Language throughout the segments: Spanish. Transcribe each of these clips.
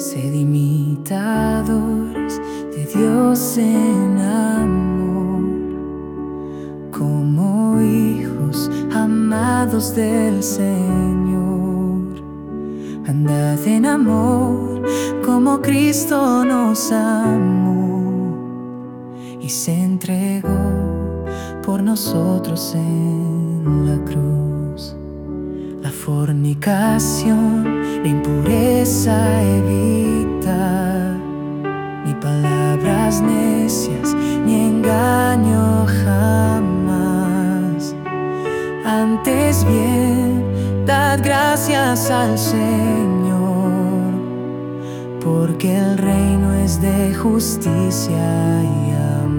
Sed imitadores de Dios en amor, como hijos amados del Señor. Andad en amor como Cristo nos amó y se entregó por nosotros en la cruz. Fornicación, la impureza evita, ni palabras necias, ni engaño jamás. Antes bien, dad gracias al Señor, porque el reino es de justicia y amor.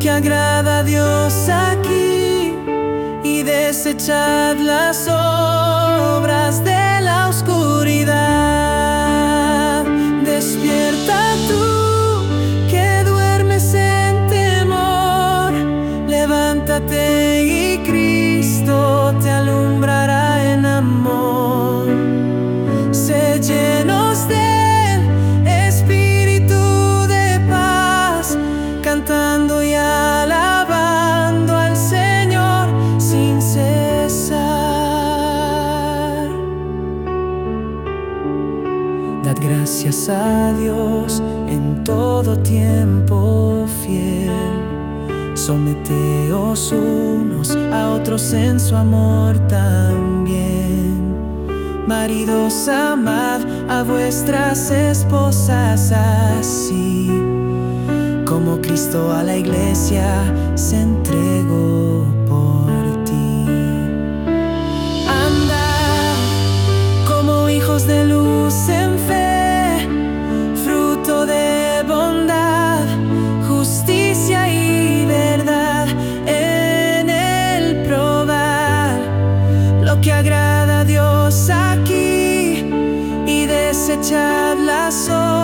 Que agrada a Dios aquí y desechad las obras de la oscuridad. Despierta tú que duermes en temor, levántate Gracias a Dios en todo tiempo fiel. Someteos unos a otros en su amor también. Maridos, amad a vuestras esposas así como Cristo a la iglesia se entregó por ti. Andad como hijos de luz. echar las.